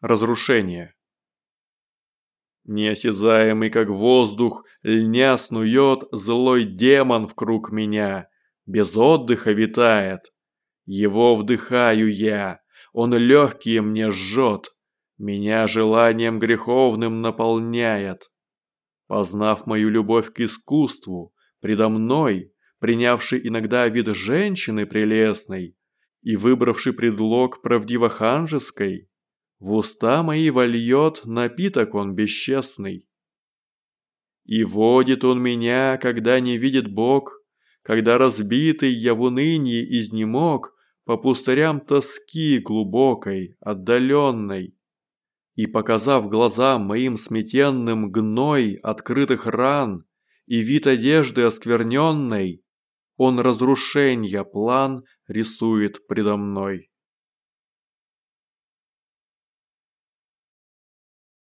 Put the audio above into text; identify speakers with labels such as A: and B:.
A: Разрушение. Неосязаемый, как воздух, льня снует злой демон в круг меня, без отдыха витает. Его вдыхаю я, он легкие мне жжет, меня желанием греховным наполняет. Познав мою любовь к искусству, предо мной, принявший иногда вид женщины прелестной и выбравший предлог правдиво-ханжеской, в уста мои вольет напиток он бесчестный. И водит он меня, когда не видит Бог, когда разбитый я в унынии изнемог по пустырям тоски глубокой, отдаленной. И показав глазам моим сметенным гной открытых ран и вид одежды оскверненной, он разрушенья план рисует предо мной.